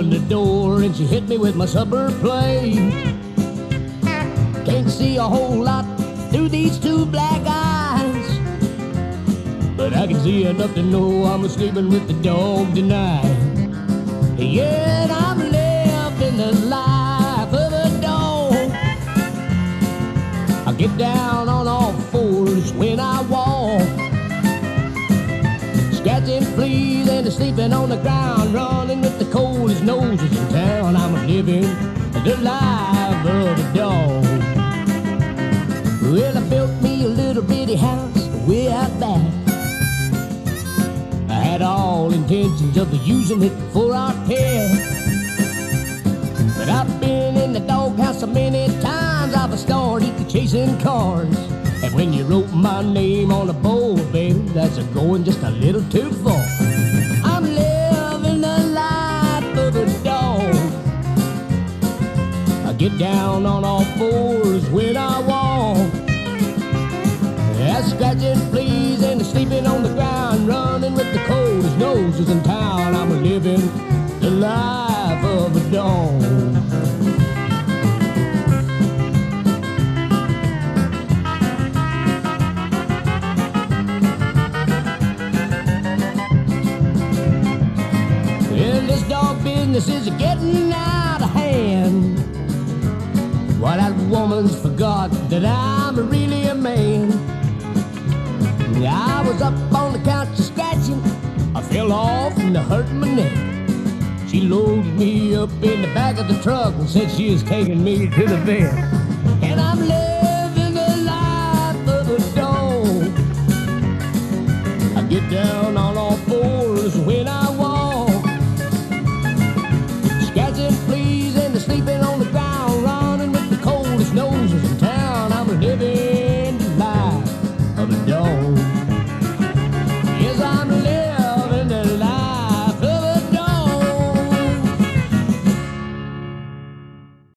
opened the door and she hit me with my supper plate. Can't see a whole lot through these two black eyes. But I can see enough to know I'm sleeping with the dog tonight. Yet I'm living the life of a dog. I get down Fleas and sleeping on the ground, running with the coldest noses in town. I'm living the life of a dog. Well, I built me a little bitty house way out back. I had all intentions of using it for our pet. But I've been in the doghouse so many times I've started chasing cars. And when you wrote my name on a board, baby, that's a going just a little too far. Get down on all fours when I walk. I scratching fleas and sleeping on the ground, running with the coldest noses in town. I'm living the life of a dog. Well, this dog business is getting out of hand. Why, that woman's forgot that I'm really a man. I was up on the couch scratching. I fell off and I hurt my neck. She loaded me up in the back of the truck and said she was taking me to the vet. And I'm living the life of a dog. I get down. dog.